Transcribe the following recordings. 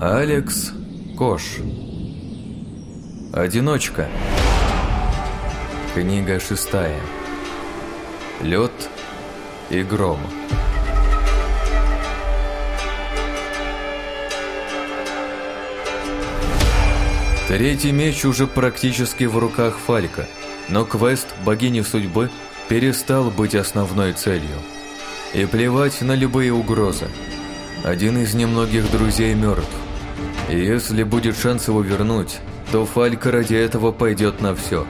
Алекс Кош. Одиночка. Книга шестая. Лед и гром. Третий меч уже практически в руках Фалька, но квест богини судьбы перестал быть основной целью. И плевать на любые угрозы. Один из немногих друзей мертв. Если будет шанс его вернуть, то Фалька ради этого пойдет на все.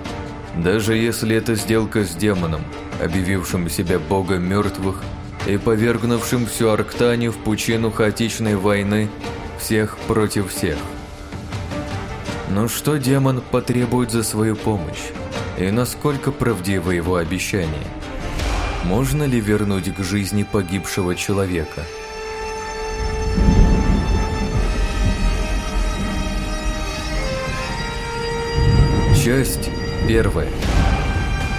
Даже если это сделка с демоном, объявившим себя богом мертвых и повергнувшим всю Арктанию в пучину хаотичной войны всех против всех. Но что демон потребует за свою помощь? И насколько правдиво его обещание? Можно ли вернуть к жизни погибшего человека? Часть первая.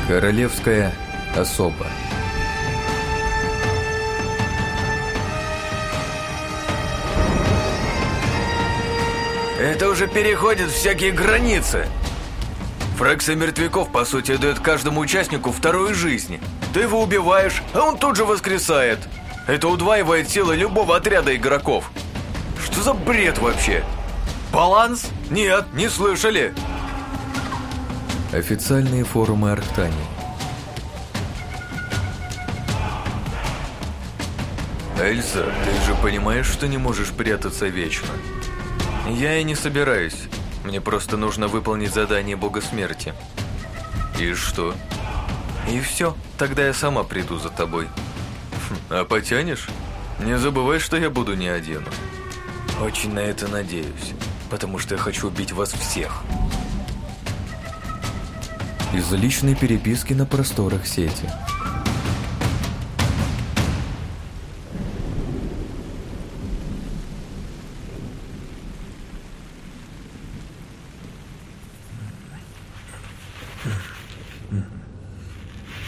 Королевская особа. Это уже переходит всякие границы. Фракция мертвяков, по сути, дает каждому участнику вторую жизнь. Ты его убиваешь, а он тут же воскресает. Это удваивает силы любого отряда игроков. Что за бред вообще? Баланс? Нет, не слышали. Официальные форумы Арктании. Эльза, ты же понимаешь, что не можешь прятаться вечно? Я и не собираюсь. Мне просто нужно выполнить задание Бога Смерти. И что? И все. Тогда я сама приду за тобой. Хм, а потянешь? Не забывай, что я буду не один. Очень на это надеюсь, потому что я хочу убить вас всех. Из личной переписки на просторах сети.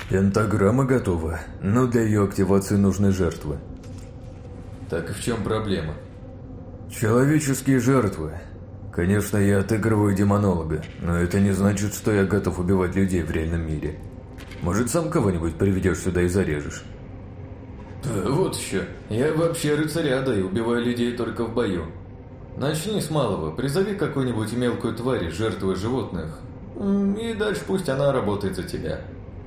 Пентаграмма готова, но для ее активации нужны жертвы. Так и в чем проблема? Человеческие жертвы. Конечно, я отыгрываю демонолога, но это не значит, что я готов убивать людей в реальном мире. Может, сам кого-нибудь приведешь сюда и зарежешь? Да, вот еще. Я вообще рыцаряда и убиваю людей только в бою. Начни с малого, призови какую-нибудь мелкую тварь из жертвы животных, и дальше пусть она работает за тебя.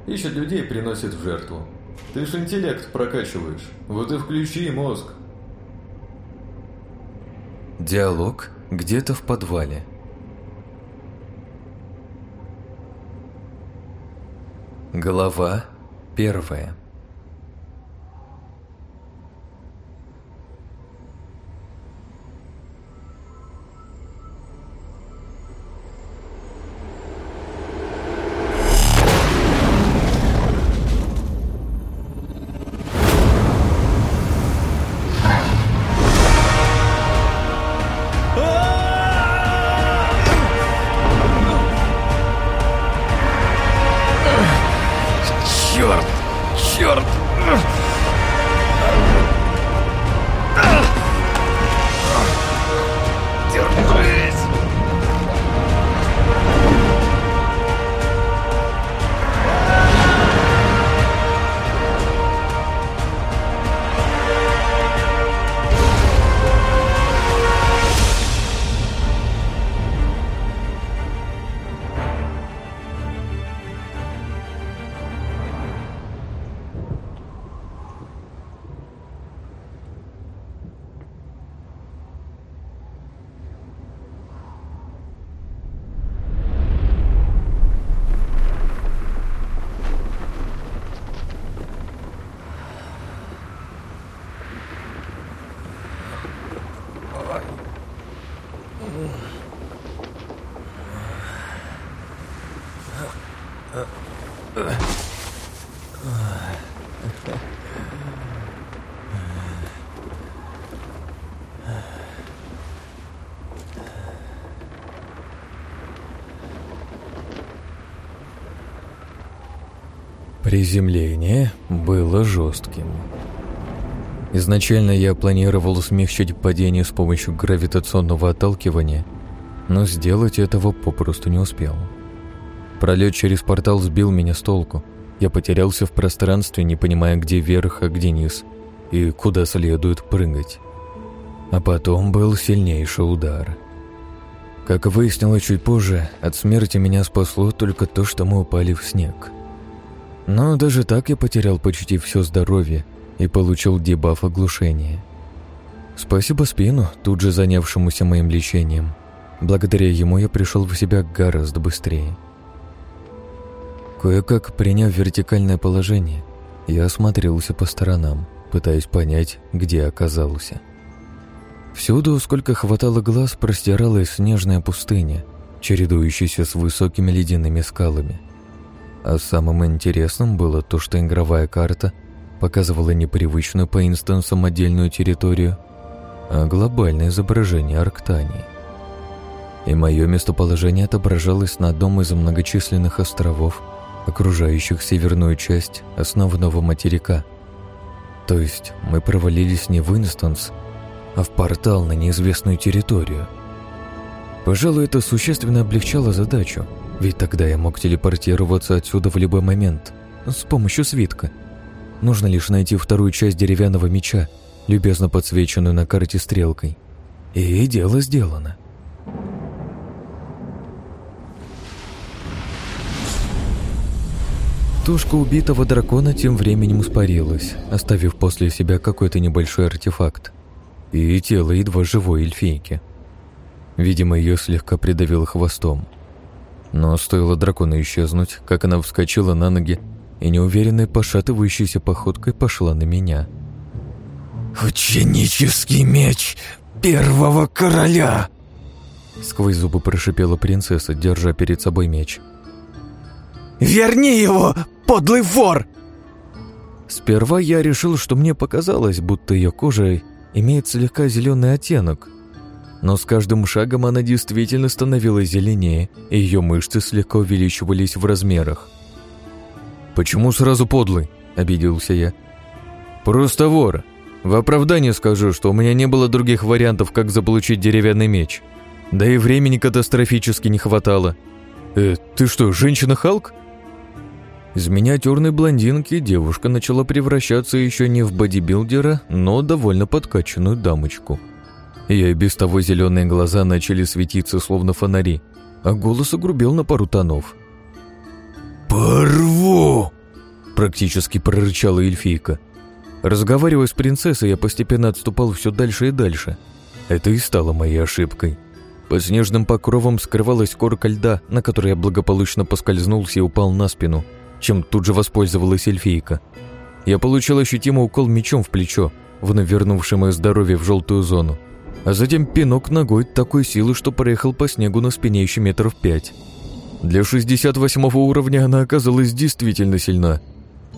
Ищет людей и приносит в жертву. Ты ж интеллект прокачиваешь, вот и включи мозг. Диалог где-то в подвале. Глава первая. Приземление было жестким. Изначально я планировал смягчить падение с помощью гравитационного отталкивания, но сделать этого попросту не успел. Пролет через портал сбил меня с толку. Я потерялся в пространстве, не понимая, где верх, а где низ, и куда следует прыгать. А потом был сильнейший удар. Как выяснилось чуть позже, от смерти меня спасло только то, что мы упали в снег. Но даже так я потерял почти все здоровье, и получил дебаф оглушения. Спасибо спину, тут же занявшемуся моим лечением. Благодаря ему я пришел в себя гораздо быстрее. Кое-как приняв вертикальное положение, я осмотрелся по сторонам, пытаясь понять, где оказался. Всюду, сколько хватало глаз, простиралась снежная пустыня, чередующаяся с высокими ледяными скалами. А самым интересным было то, что игровая карта – показывала непривычную по инстансам отдельную территорию, а глобальное изображение Арктании. И мое местоположение отображалось на одном из многочисленных островов, окружающих северную часть основного материка. То есть мы провалились не в инстанс, а в портал на неизвестную территорию. Пожалуй, это существенно облегчало задачу, ведь тогда я мог телепортироваться отсюда в любой момент с помощью свитка – Нужно лишь найти вторую часть деревянного меча, любезно подсвеченную на карте стрелкой. И дело сделано. Тушка убитого дракона тем временем испарилась, оставив после себя какой-то небольшой артефакт. И тело едва живой эльфийки. Видимо, ее слегка придавило хвостом. Но стоило дракону исчезнуть, как она вскочила на ноги и неуверенной пошатывающейся походкой пошла на меня. «Ученический меч первого короля!» Сквозь зубы прошипела принцесса, держа перед собой меч. «Верни его, подлый вор!» Сперва я решил, что мне показалось, будто ее кожа имеет слегка зеленый оттенок. Но с каждым шагом она действительно становилась зеленее, и ее мышцы слегка увеличивались в размерах. «Почему сразу подлый?» – обиделся я. «Просто вор. В оправдание скажу, что у меня не было других вариантов, как заполучить деревянный меч. Да и времени катастрофически не хватало. Э, ты что, женщина-халк?» Из миниатюрной блондинки девушка начала превращаться еще не в бодибилдера, но довольно подкачанную дамочку. Ее и без того зеленые глаза начали светиться словно фонари, а голос огрубел на пару тонов. «Порву!» — практически прорычала эльфийка. Разговаривая с принцессой, я постепенно отступал все дальше и дальше. Это и стало моей ошибкой. Под снежным покровом скрывалась корка льда, на которой я благополучно поскользнулся и упал на спину, чем тут же воспользовалась эльфийка. Я получил ощутимый укол мечом в плечо, вновь вернувший мое здоровье в желтую зону, а затем пинок ногой такой силы, что проехал по снегу на спине еще метров пять. Для 68 уровня она оказалась действительно сильна.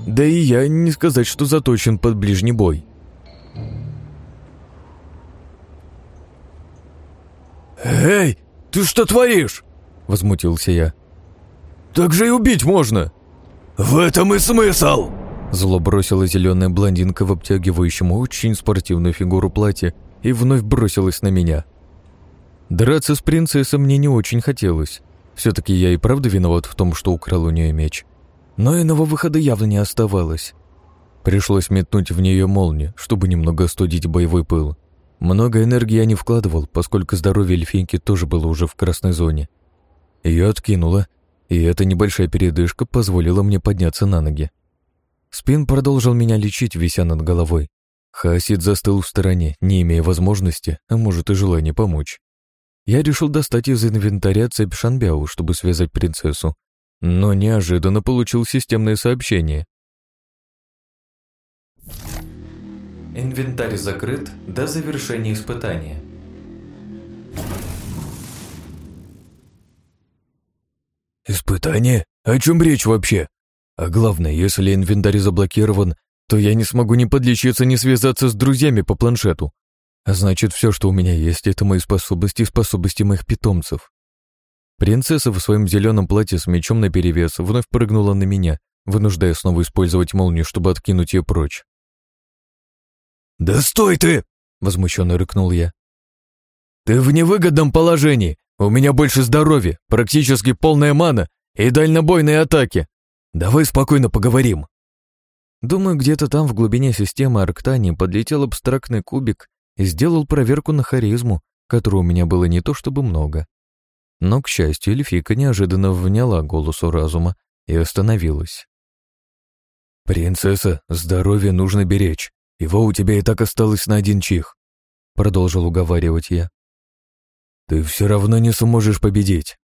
Да и я не сказать, что заточен под ближний бой. «Эй, ты что творишь?» – возмутился я. «Так же и убить можно!» «В этом и смысл!» Зло бросила зеленая блондинка в обтягивающем очень спортивную фигуру платье и вновь бросилась на меня. Драться с принцессой мне не очень хотелось. Все-таки я и правда виноват в том, что украл у нее меч. Но иного выхода явно не оставалось. Пришлось метнуть в нее молнию, чтобы немного остудить боевой пыл. Много энергии я не вкладывал, поскольку здоровье эльфинки тоже было уже в красной зоне. Ее откинуло, и эта небольшая передышка позволила мне подняться на ноги. Спин продолжил меня лечить, вися над головой. Хасид застыл в стороне, не имея возможности, а может и желания помочь. Я решил достать из инвентаря цепь Шанбяу, чтобы связать принцессу, но неожиданно получил системное сообщение. Инвентарь закрыт до завершения испытания. «Испытание? О чем речь вообще? А главное, если инвентарь заблокирован, то я не смогу ни подлечиться, ни связаться с друзьями по планшету. А значит, все, что у меня есть, это мои способности и способности моих питомцев. Принцесса в своем зеленом платье с мечом наперевес вновь прыгнула на меня, вынуждая снова использовать молнию, чтобы откинуть ее прочь. «Да стой ты!» — возмущенно рыкнул я. «Ты в невыгодном положении. У меня больше здоровья, практически полная мана и дальнобойные атаки. Давай спокойно поговорим». Думаю, где-то там в глубине системы Арктании подлетел абстрактный кубик и сделал проверку на харизму, которой у меня было не то чтобы много. Но, к счастью, эльфика неожиданно вняла голосу разума и остановилась. «Принцесса, здоровье нужно беречь. Его у тебя и так осталось на один чих», — продолжил уговаривать я. «Ты все равно не сможешь победить».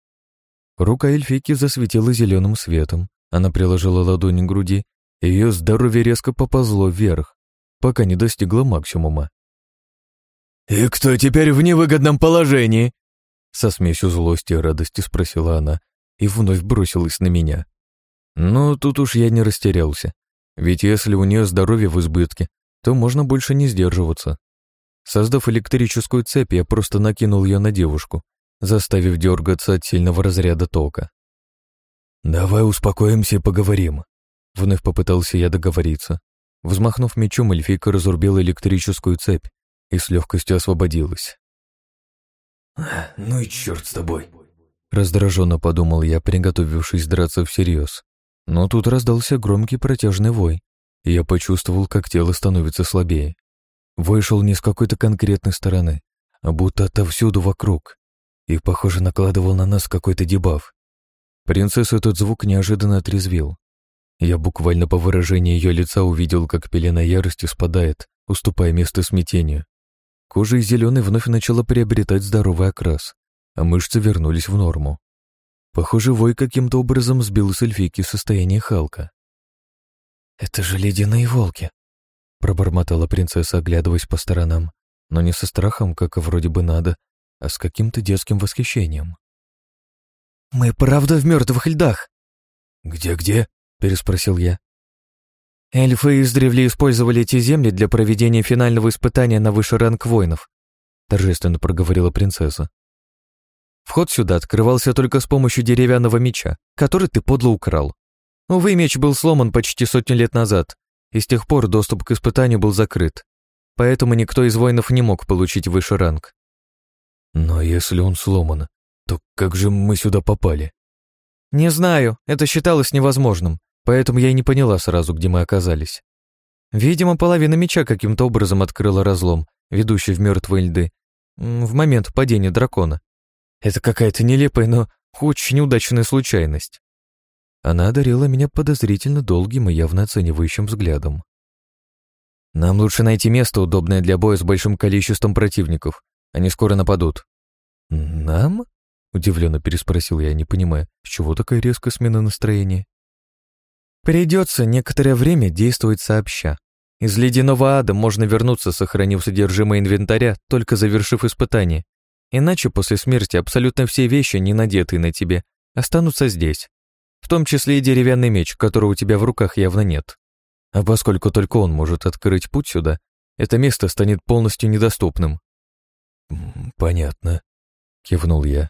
Рука эльфики засветила зеленым светом. Она приложила ладонь к груди, ее здоровье резко поползло вверх, пока не достигло максимума. «И кто теперь в невыгодном положении?» Со смесью злости и радости спросила она и вновь бросилась на меня. Но тут уж я не растерялся, ведь если у нее здоровье в избытке, то можно больше не сдерживаться. Создав электрическую цепь, я просто накинул ее на девушку, заставив дергаться от сильного разряда тока. «Давай успокоимся и поговорим», — вновь попытался я договориться. Взмахнув мечом, эльфийка разрубила электрическую цепь и с легкостью освободилась. «Ну и черт с тобой!» Раздраженно подумал я, приготовившись драться всерьез. Но тут раздался громкий протяжный вой, и я почувствовал, как тело становится слабее. Вой шел не с какой-то конкретной стороны, а будто отовсюду вокруг, и, похоже, накладывал на нас какой-то дебаф. Принцессу этот звук неожиданно отрезвил. Я буквально по выражению ее лица увидел, как пелена ярости спадает, уступая место смятению. Кожа из зеленой вновь начала приобретать здоровый окрас, а мышцы вернулись в норму. Похоже, вой каким-то образом сбил с эльфийки состояние Халка. «Это же ледяные волки!» — пробормотала принцесса, оглядываясь по сторонам, но не со страхом, как вроде бы надо, а с каким-то детским восхищением. «Мы правда в мертвых льдах?» «Где-где?» — переспросил я. Эльфы издревле использовали эти земли для проведения финального испытания на высший ранг воинов, торжественно проговорила принцесса. Вход сюда открывался только с помощью деревянного меча, который ты подло украл. Увы, меч был сломан почти сотню лет назад, и с тех пор доступ к испытанию был закрыт, поэтому никто из воинов не мог получить высший ранг. Но если он сломан, то как же мы сюда попали? Не знаю, это считалось невозможным, поэтому я и не поняла сразу, где мы оказались. Видимо, половина меча каким-то образом открыла разлом, ведущий в мертвые льды, в момент падения дракона. Это какая-то нелепая, но очень неудачная случайность. Она одарила меня подозрительно долгим и явно оценивающим взглядом. «Нам лучше найти место, удобное для боя с большим количеством противников. Они скоро нападут». «Нам?» — удивленно переспросил я, не понимая, с чего такая резкая смена настроения. Придется некоторое время действовать сообща. Из ледяного ада можно вернуться, сохранив содержимое инвентаря, только завершив испытание. Иначе после смерти абсолютно все вещи, не надетые на тебе, останутся здесь. В том числе и деревянный меч, которого у тебя в руках явно нет. А поскольку только он может открыть путь сюда, это место станет полностью недоступным. «Понятно», — кивнул я.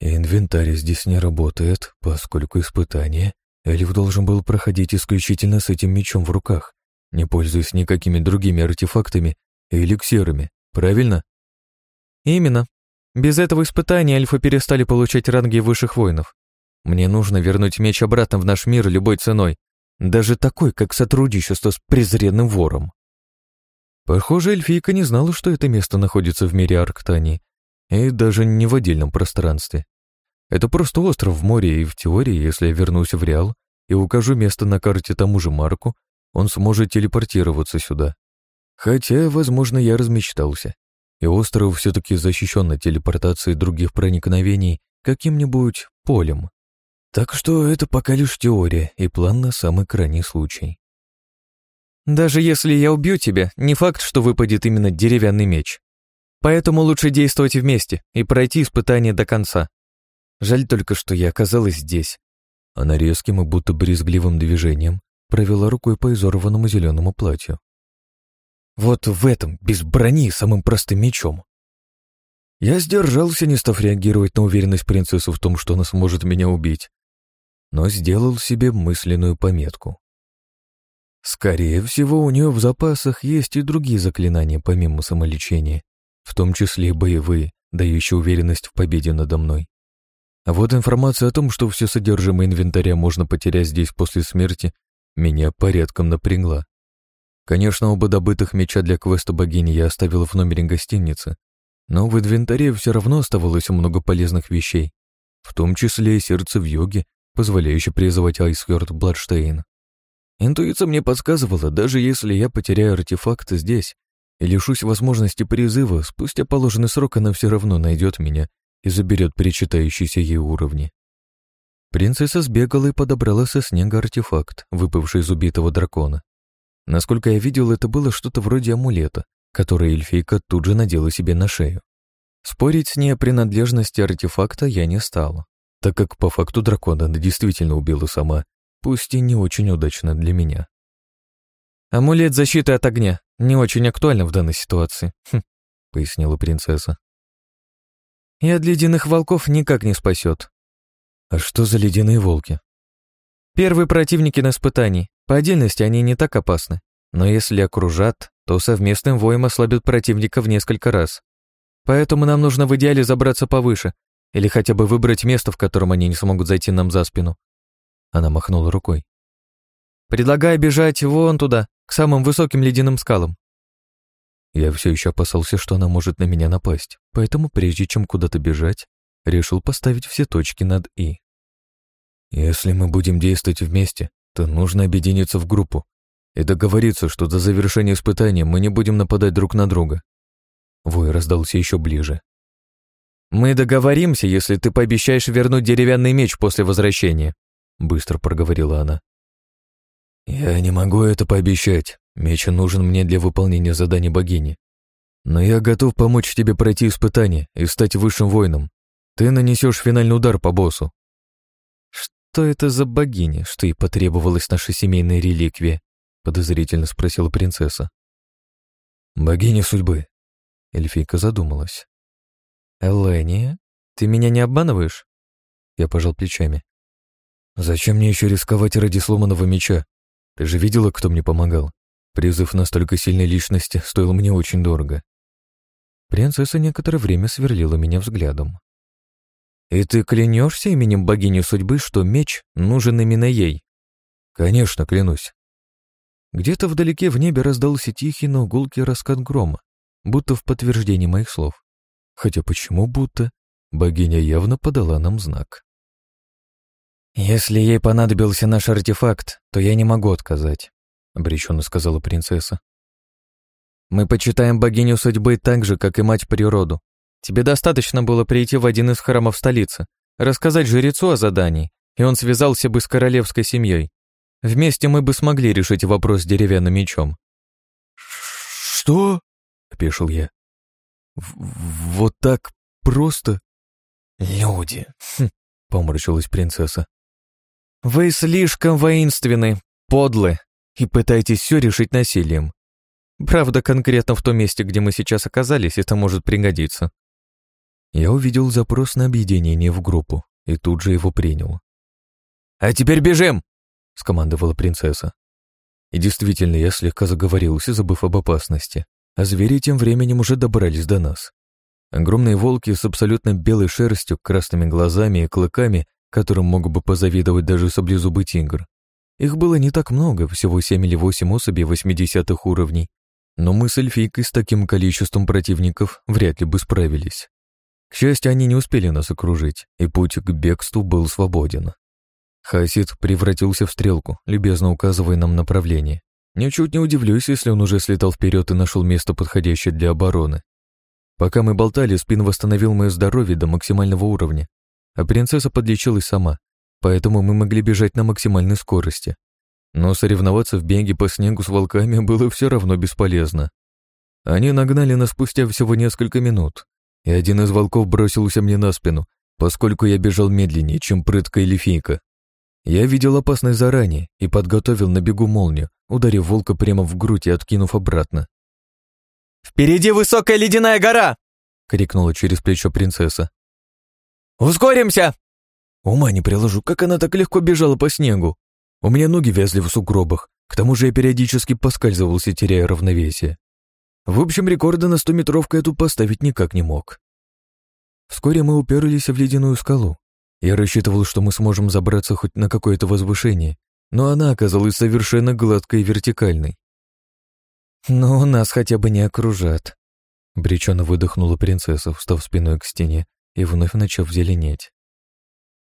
«Инвентарь здесь не работает, поскольку испытание Эльф должен был проходить исключительно с этим мечом в руках, не пользуясь никакими другими артефактами и эликсирами, правильно? Именно. Без этого испытания эльфы перестали получать ранги высших воинов. Мне нужно вернуть меч обратно в наш мир любой ценой, даже такой, как сотрудничество с презренным вором. Похоже, эльфийка не знала, что это место находится в мире Арктании, и даже не в отдельном пространстве. Это просто остров в море, и в теории, если я вернусь в Реал и укажу место на карте тому же Марку, он сможет телепортироваться сюда. Хотя, возможно, я размечтался, и остров все-таки защищен от телепортации других проникновений каким-нибудь полем. Так что это пока лишь теория и план на самый крайний случай. Даже если я убью тебя, не факт, что выпадет именно деревянный меч. Поэтому лучше действовать вместе и пройти испытание до конца. Жаль только, что я оказалась здесь. Она резким и будто брезгливым движением провела рукой по изорванному зеленому платью. Вот в этом, без брони, самым простым мечом. Я сдержался, не став реагировать на уверенность принцессы в том, что она сможет меня убить, но сделал себе мысленную пометку. Скорее всего, у нее в запасах есть и другие заклинания помимо самолечения, в том числе и боевые, дающие уверенность в победе надо мной. А вот информация о том, что все содержимое инвентаря можно потерять здесь после смерти, меня порядком напрягла. Конечно, оба добытых меча для квеста богини я оставил в номере гостиницы, но в инвентаре все равно оставалось много полезных вещей, в том числе и сердце в йоге, позволяющее призывать Айсхёрд Бладштейн. Интуиция мне подсказывала, даже если я потеряю артефакт здесь и лишусь возможности призыва, спустя положенный срок она все равно найдет меня и заберет перечитающиеся ей уровни. Принцесса сбегала и подобрала со снега артефакт, выпавший из убитого дракона. Насколько я видел, это было что-то вроде амулета, который эльфийка тут же надела себе на шею. Спорить с ней о принадлежности артефакта я не стал, так как по факту дракона она действительно убила сама, пусть и не очень удачно для меня. «Амулет защиты от огня не очень актуально в данной ситуации», хм, пояснила принцесса. «И от ледяных волков никак не спасет». «А что за ледяные волки?» «Первые противники на испытании. По отдельности они не так опасны, но если окружат, то совместным воем ослабят противника в несколько раз. Поэтому нам нужно в идеале забраться повыше или хотя бы выбрать место, в котором они не смогут зайти нам за спину. Она махнула рукой. Предлагаю бежать вон туда, к самым высоким ледяным скалам. Я все еще опасался, что она может на меня напасть, поэтому прежде чем куда-то бежать, решил поставить все точки над «и». Если мы будем действовать вместе, то нужно объединиться в группу и договориться, что до завершения испытания мы не будем нападать друг на друга. Вой раздался еще ближе. «Мы договоримся, если ты пообещаешь вернуть деревянный меч после возвращения», быстро проговорила она. «Я не могу это пообещать. Меч нужен мне для выполнения задания богини. Но я готов помочь тебе пройти испытание и стать высшим воином. Ты нанесешь финальный удар по боссу». «Что это за богиня, что ей потребовалась наша семейная реликвия?» подозрительно спросила принцесса. «Богиня судьбы». Эльфийка задумалась. «Эления, ты меня не обманываешь?» Я пожал плечами. «Зачем мне еще рисковать ради сломанного меча? Ты же видела, кто мне помогал? Призыв настолько сильной личности стоил мне очень дорого». Принцесса некоторое время сверлила меня взглядом. «И ты клянешься именем богини судьбы, что меч нужен именно ей?» «Конечно, клянусь». Где-то вдалеке в небе раздался тихий, но гулкий раскат грома, будто в подтверждение моих слов. Хотя почему будто? Богиня явно подала нам знак. «Если ей понадобился наш артефакт, то я не могу отказать», — обреченно сказала принцесса. «Мы почитаем богиню судьбы так же, как и мать природу. Тебе достаточно было прийти в один из храмов столицы, рассказать жрецу о задании, и он связался бы с королевской семьей. Вместе мы бы смогли решить вопрос с деревянным мечом». «Что?» — опешил я. «Вот так просто?» «Люди!» хм, — поморщилась принцесса. Вы слишком воинственны, подлы и пытаетесь все решить насилием. Правда, конкретно в том месте, где мы сейчас оказались, это может пригодиться. Я увидел запрос на объединение в группу и тут же его принял. «А теперь бежим!» — скомандовала принцесса. И действительно, я слегка заговорился, забыв об опасности, а звери тем временем уже добрались до нас. Огромные волки с абсолютно белой шерстью, красными глазами и клыками которым мог бы позавидовать даже саблезубый тигр. Их было не так много, всего семь или восемь особей восьмидесятых уровней, но мы с эльфийкой с таким количеством противников вряд ли бы справились. К счастью, они не успели нас окружить, и путь к бегству был свободен. Хасид превратился в стрелку, любезно указывая нам направление. Ничуть не удивлюсь, если он уже слетал вперед и нашел место, подходящее для обороны. Пока мы болтали, Спин восстановил мое здоровье до максимального уровня, а принцесса подлечилась сама, поэтому мы могли бежать на максимальной скорости. Но соревноваться в беге по снегу с волками было все равно бесполезно. Они нагнали нас спустя всего несколько минут, и один из волков бросился мне на спину, поскольку я бежал медленнее, чем прыткая эльфийка. Я видел опасность заранее и подготовил на бегу молнию, ударив волка прямо в грудь и откинув обратно. «Впереди высокая ледяная гора!» — крикнула через плечо принцесса. «Ускоримся!» Ума не приложу, как она так легко бежала по снегу. У меня ноги вязли в сугробах, К тому же я периодически поскальзывался, теряя равновесие. В общем, рекорда на стометровку эту поставить никак не мог. Вскоре мы уперлись в ледяную скалу. Я рассчитывал, что мы сможем забраться хоть на какое-то возвышение, но она оказалась совершенно гладкой и вертикальной. «Но нас хотя бы не окружат», — обреченно выдохнула принцесса, встав спиной к стене и вновь начав зеленеть.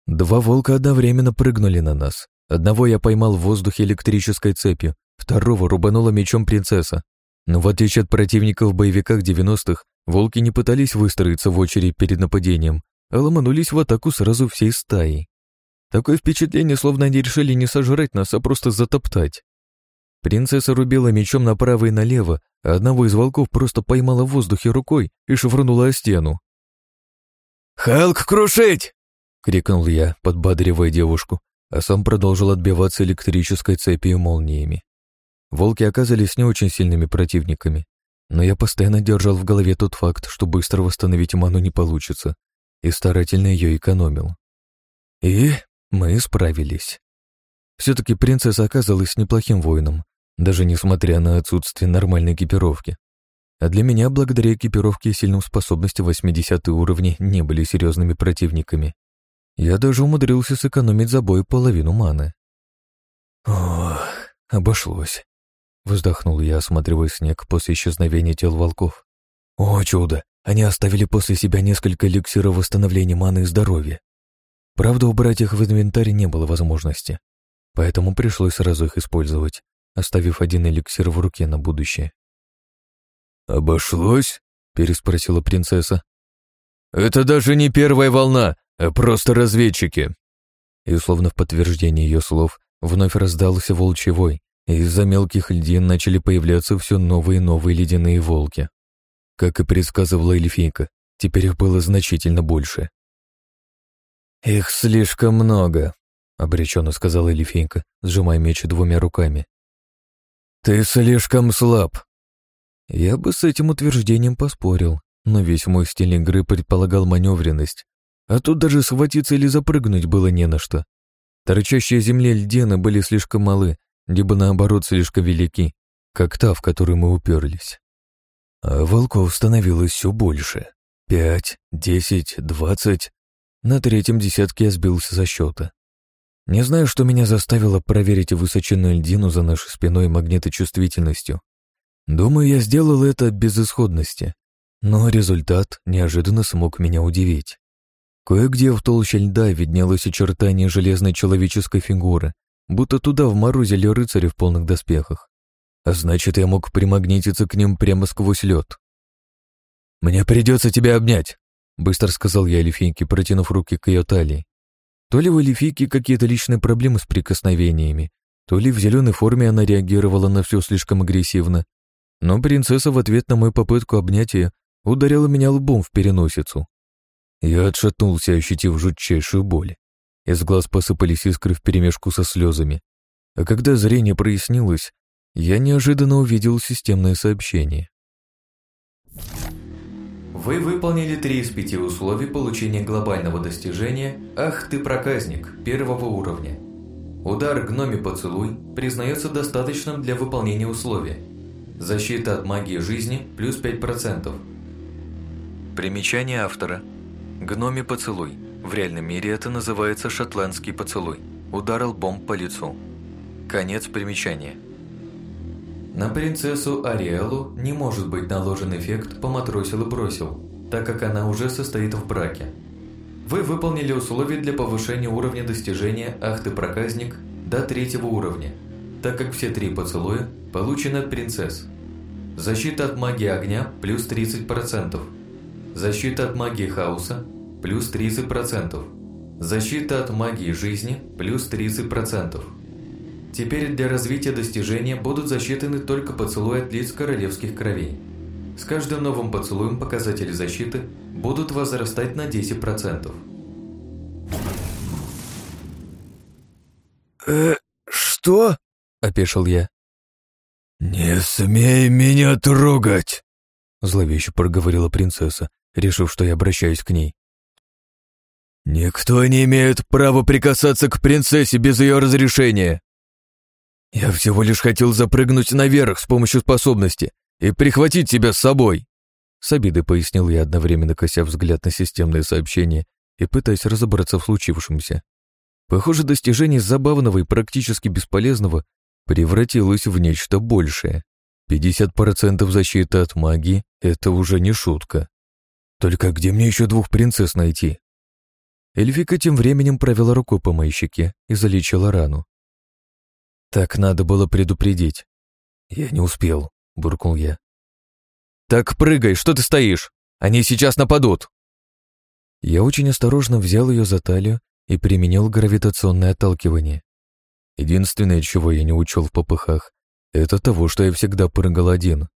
Два волка одновременно прыгнули на нас. Одного я поймал в воздухе электрической цепью, второго рубанула мечом принцесса. Но в отличие от противников в боевиках 90-х, волки не пытались выстроиться в очередь перед нападением, а ломанулись в атаку сразу всей стаей. Такое впечатление, словно они решили не сожрать нас, а просто затоптать. Принцесса рубила мечом направо и налево, а одного из волков просто поймала в воздухе рукой и швырнула о стену. «Халк, крушить!» — крикнул я, подбадривая девушку, а сам продолжил отбиваться электрической цепью молниями. Волки оказались не очень сильными противниками, но я постоянно держал в голове тот факт, что быстро восстановить ману не получится, и старательно ее экономил. И мы справились. Все-таки принцесса оказалась неплохим воином, даже несмотря на отсутствие нормальной экипировки. А для меня, благодаря экипировке и сильным способностям 80 уровни, не были серьезными противниками. Я даже умудрился сэкономить за бой половину маны. Ох, обошлось. Вздохнул я, осматривая снег после исчезновения тел волков. О, чудо! Они оставили после себя несколько эликсиров восстановления маны и здоровья. Правда, убрать их в инвентарь не было возможности, поэтому пришлось сразу их использовать, оставив один эликсир в руке на будущее. «Обошлось?» — переспросила принцесса. «Это даже не первая волна, а просто разведчики». И словно в подтверждение ее слов вновь раздался волчий вой, и из-за мелких льдин начали появляться все новые и новые ледяные волки. Как и предсказывала эльфийка, теперь их было значительно больше. «Их слишком много», — обреченно сказала Элифейка, сжимая меч двумя руками. «Ты слишком слаб». Я бы с этим утверждением поспорил, но весь мой стиль игры предполагал маневренность, а тут даже схватиться или запрыгнуть было не на что. Торчащие земле льдины были слишком малы, либо наоборот слишком велики, как та, в которую мы уперлись. А волков становилось все больше. Пять, десять, двадцать. На третьем десятке я сбился со счета. Не знаю, что меня заставило проверить высоченную льдину за нашей спиной магниточувствительностью. Думаю, я сделал это без исходности, но результат неожиданно смог меня удивить. Кое-где в толще льда виднелось очертание железной человеческой фигуры, будто туда вморозили рыцари в полных доспехах. А значит, я мог примагнититься к ним прямо сквозь лед. «Мне придется тебя обнять», быстро сказал я Эльфийке, протянув руки к ее талии. То ли у Эльфийки какие-то личные проблемы с прикосновениями, то ли в зеленой форме она реагировала на все слишком агрессивно, но принцесса в ответ на мою попытку обнять ее ударила меня лбом в переносицу. Я отшатнулся, ощутив жутчайшую боль. Из глаз посыпались искры вперемешку со слезами. А когда зрение прояснилось, я неожиданно увидел системное сообщение. Вы выполнили три из пяти условий получения глобального достижения «Ах ты проказник» первого уровня. Удар гноми поцелуй признается достаточным для выполнения условия. Защита от магии жизни плюс 5%. Примечание автора. Гноми поцелуй. В реальном мире это называется шотландский поцелуй. Удар лбом по лицу. Конец примечания. На принцессу Ариэлу не может быть наложен эффект «поматросил и бросил», так как она уже состоит в браке. Вы выполнили условия для повышения уровня достижения «Ах ты проказник» до третьего уровня, так как все три поцелуя получены от принцесс. Защита от магии огня – плюс 30%. Защита от магии хаоса – плюс 30%. Защита от магии жизни – плюс 30%. Теперь для развития достижения будут засчитаны только поцелуи от лиц королевских кровей. С каждым новым поцелуем показатели защиты будут возрастать на 10%. «Э, что?» – опешил я. «Не смей меня трогать!» – зловеще проговорила принцесса, решив, что я обращаюсь к ней. «Никто не имеет права прикасаться к принцессе без ее разрешения!» «Я всего лишь хотел запрыгнуть наверх с помощью способности и прихватить тебя с собой!» С обидой пояснил я, одновременно кося взгляд на системное сообщение и пытаясь разобраться в случившемся. Похоже, достижение забавного и практически бесполезного превратилось в нечто большее. 50% защиты от магии — это уже не шутка. Только где мне еще двух принцесс найти? Эльфика тем временем провела рукой по моей щеке и залечила рану. Так надо было предупредить. Я не успел, буркнул я. Так прыгай, что ты стоишь? Они сейчас нападут. Я очень осторожно взял ее за талию и применил гравитационное отталкивание. Единственное, чего я не учел в попыхах, это того, что я всегда прыгал один,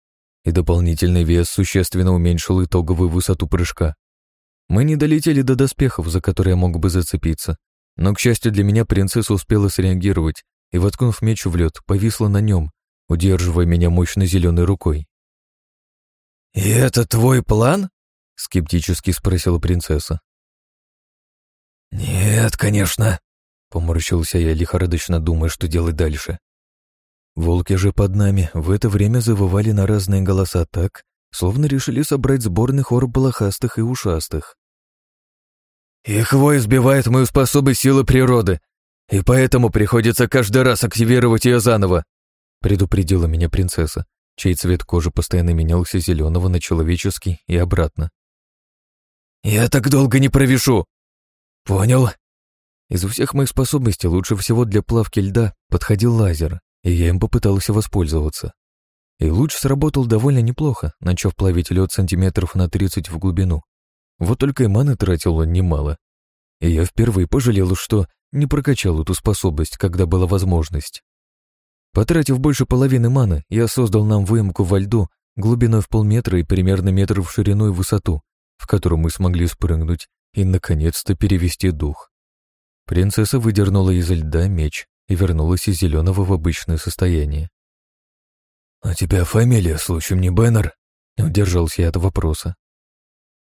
и дополнительный вес существенно уменьшил итоговую высоту прыжка. Мы не долетели до доспехов, за которые я мог бы зацепиться, но, к счастью для меня, принцесса успела среагировать и, воткнув меч в лед, повисла на нем, удерживая меня мощной зеленой рукой. «И это твой план?» — скептически спросила принцесса. «Нет, конечно», — поморщился я, лихорадочно думая, что делать дальше. Волки же под нами в это время завывали на разные голоса так, словно решили собрать сборный хор блохастых и ушастых. «Их вой сбивает мою способность силы природы, и поэтому приходится каждый раз активировать ее заново», предупредила меня принцесса, чей цвет кожи постоянно менялся зеленого на человеческий и обратно. «Я так долго не провешу!» «Понял». Из всех моих способностей лучше всего для плавки льда подходил лазер, и я им попытался воспользоваться. И луч сработал довольно неплохо, начав плавить лед сантиметров на 30 в глубину. Вот только и маны тратил он немало. И я впервые пожалел, что не прокачал эту способность, когда была возможность. Потратив больше половины маны, я создал нам выемку во льду глубиной в полметра и примерно метр в ширину и высоту, в которую мы смогли спрыгнуть и, наконец-то, перевести дух. Принцесса выдернула из льда меч и вернулась из зеленого в обычное состояние. «А тебя фамилия, случаем, не Беннер?» — не удержался я от вопроса.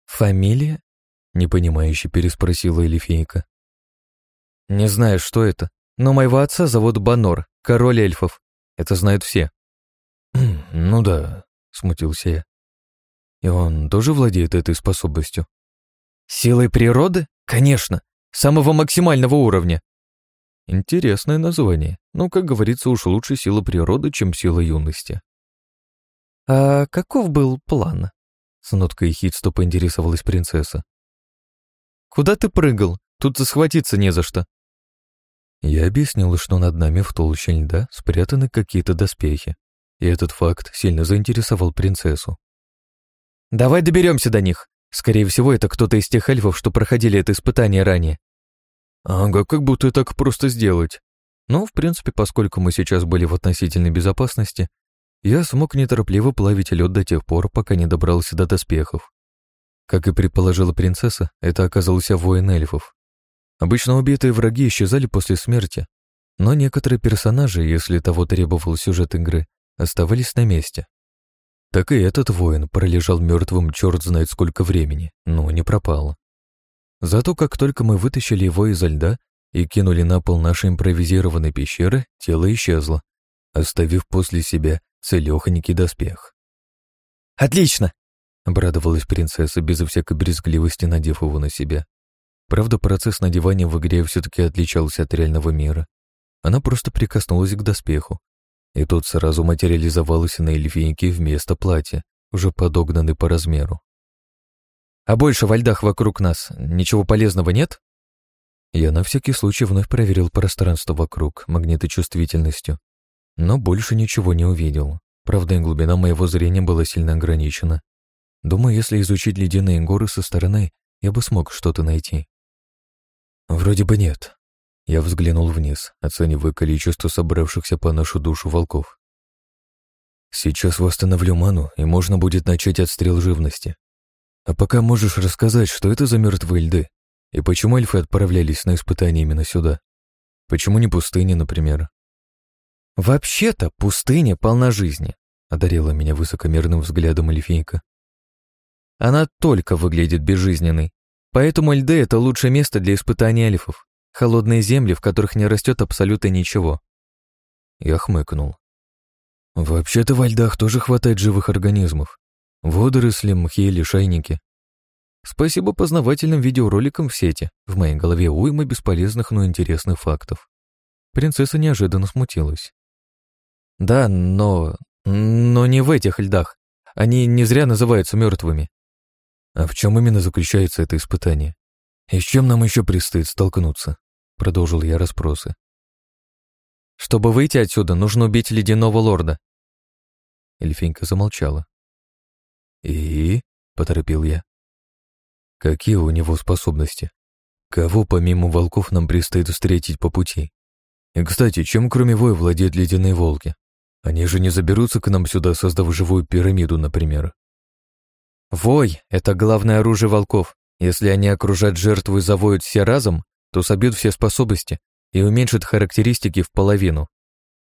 «Фамилия?» — непонимающе переспросила Элифейка. «Не знаю, что это, но моего отца зовут Банор, король эльфов. Это знают все». «Хм, «Ну да», — смутился я. «И он тоже владеет этой способностью?» «Силой природы? Конечно, самого максимального уровня. Интересное название, но, как говорится, уж лучше сила природы, чем сила юности. «А каков был план?» — с ноткой хитства поинтересовалась принцесса. «Куда ты прыгал? Тут схватиться не за что». Я объяснила, что над нами в толще льда спрятаны какие-то доспехи, и этот факт сильно заинтересовал принцессу. «Давай доберемся до них. Скорее всего, это кто-то из тех эльфов, что проходили это испытание ранее. Ага, как будто так просто сделать. Но, в принципе, поскольку мы сейчас были в относительной безопасности, я смог неторопливо плавить лед до тех пор, пока не добрался до доспехов. Как и предположила принцесса, это оказался воин эльфов. Обычно убитые враги исчезали после смерти, но некоторые персонажи, если того требовал сюжет игры, оставались на месте. Так и этот воин пролежал мертвым черт знает сколько времени, но не пропал. Зато как только мы вытащили его изо льда и кинули на пол нашей импровизированной пещеры, тело исчезло, оставив после себя целехонький доспех. «Отлично!» — обрадовалась принцесса, безо всякой брезгливости надев его на себя. Правда, процесс надевания в игре все-таки отличался от реального мира. Она просто прикоснулась к доспеху, и тот сразу материализовался на эльфийке вместо платья, уже подогнанный по размеру. А больше во льдах вокруг нас ничего полезного нет? Я на всякий случай вновь проверил пространство вокруг магниточувствительностью, но больше ничего не увидел. Правда, и глубина моего зрения была сильно ограничена. Думаю, если изучить ледяные горы со стороны, я бы смог что-то найти. Вроде бы нет. Я взглянул вниз, оценивая количество собравшихся по нашу душу волков. Сейчас восстановлю ману, и можно будет начать отстрел живности. А пока можешь рассказать, что это за мертвые льды, и почему эльфы отправлялись на испытания именно сюда? Почему не пустыня, например? Вообще-то пустыня полна жизни, одарила меня высокомерным взглядом эльфийка. Она только выглядит безжизненной, поэтому льды — это лучшее место для испытания эльфов. Холодные земли, в которых не растет абсолютно ничего. Я хмыкнул. Вообще-то во льдах тоже хватает живых организмов. Водоросли, мхи или шайники. Спасибо познавательным видеороликам в сети. В моей голове уйма бесполезных, но интересных фактов. Принцесса неожиданно смутилась. Да, но... но не в этих льдах. Они не зря называются мертвыми. А в чем именно заключается это испытание? И с чем нам еще предстоит столкнуться? Продолжил я расспросы. Чтобы выйти отсюда, нужно убить ледяного лорда. Эльфинка замолчала. И? Поторопил я. Какие у него способности? Кого помимо волков нам предстоит встретить по пути? И, кстати, чем кроме вой владеют ледяные волки? Они же не заберутся к нам сюда, создав живую пирамиду, например. Вой — это главное оружие волков. Если они окружат жертву и завоют все разом, то собьют все способности и уменьшат характеристики в половину.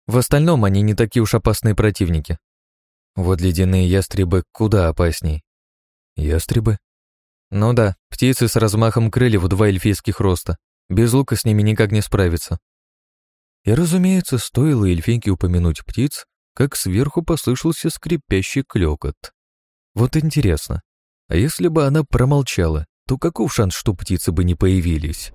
В остальном они не такие уж опасные противники. Вот ледяные ястребы куда опасней. Ястребы? Ну да, птицы с размахом крыльев в два эльфийских роста. Без лука с ними никак не справиться. И, разумеется, стоило эльфинке упомянуть птиц, как сверху послышался скрипящий клёкот. Вот интересно, а если бы она промолчала, то каков шанс, что птицы бы не появились?